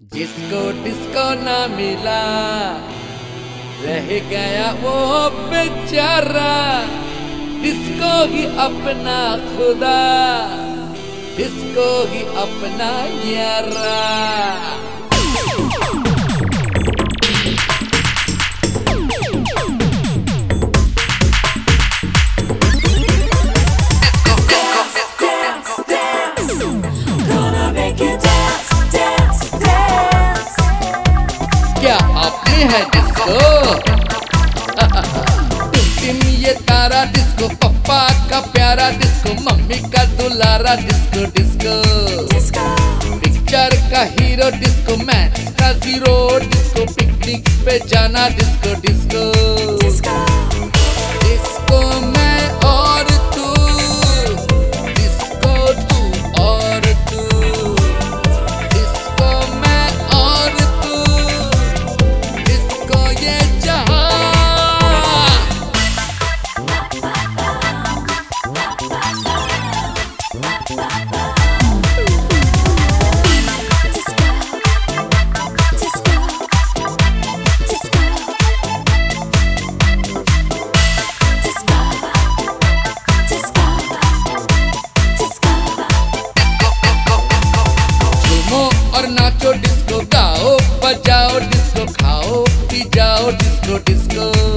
जिसको डिस्को ना मिला, रह गया वो बेचारा। डिस्को ही अपना खुदा, डिस्को ही अपना यारा। है डिस्को टिम ये तारा डिस्को पप्पा का प्यारा डिस्को मम्मी का दुलारा डिस्को डिस्को पिक्चर का हीरो डिस्को मैथ्स का ज़ीरो डिस्को पिकनिक पे जाना डिस्को डिस्को डिस्को, डिस्को नाचो डिस्को गाओ बजाओ डिस्को खाओ पी जाओ डिस्को डिस्को